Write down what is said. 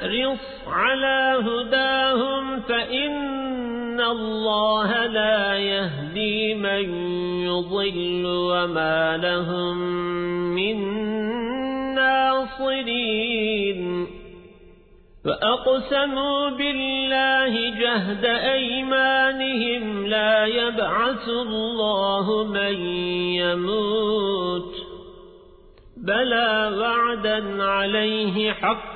تحرص على هداهم فإن الله لا يهدي من يضل وما لهم من ناصرين. فأقسموا بالله جهد أيمانهم لا يبعث الله من يموت. بلى وعدا عليه حقا